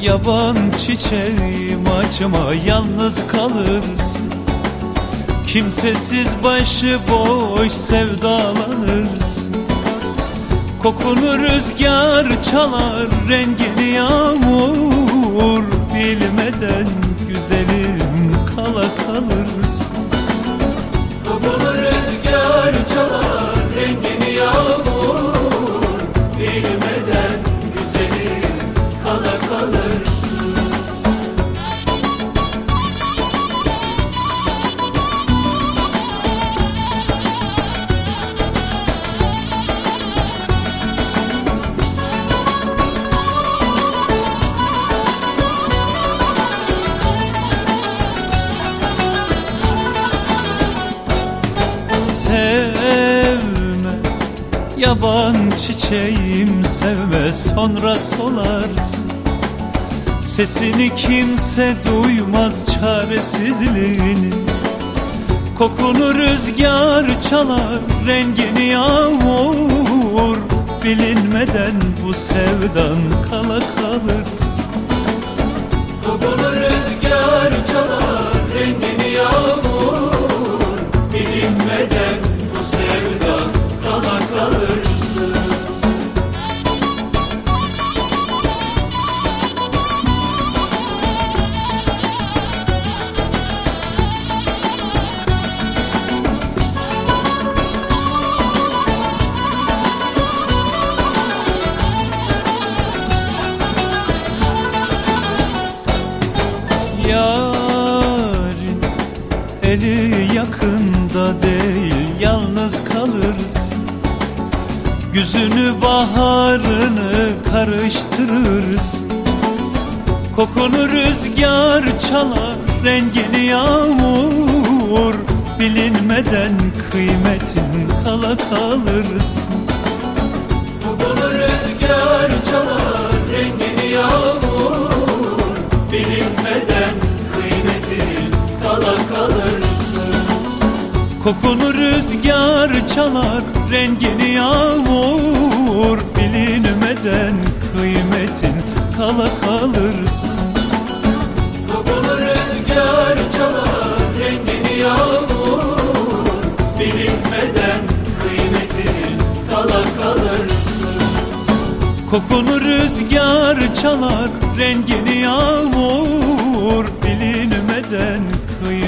Yaban çiçeğim açma yalnız kalırsın. Kimsesiz başı boş sevdalanırsın. Kokunu rüzgar çalar rengini yağmur. Bilmeden güzelim kala kalırsın yaban çiçeğim sevme sonra solarsın. Sesini kimse duymaz çaresizliğini Kokunu rüzgar çalar rengini yağmur. Bilinmeden bu sevdan kala kalırsın Yarın eli yakında değil yalnız kalırsın. Güzünü baharını karıştırırsın. Kokunu rüzgar çalar rengini yağmur. Bilinmeden kıymetin kala kalırsın. Kokunu rüzgar çalar Kokunu rüzgar çalar rengini yağmur. Bilinmeden kıymetin kala kalırsın Kokunu rüzgar çalar rengini yağmur. Bilinmeden kıymetin kala kalırsın Kokunu rüzgar çalar rengini yağmur. Bilinmeden kıymetin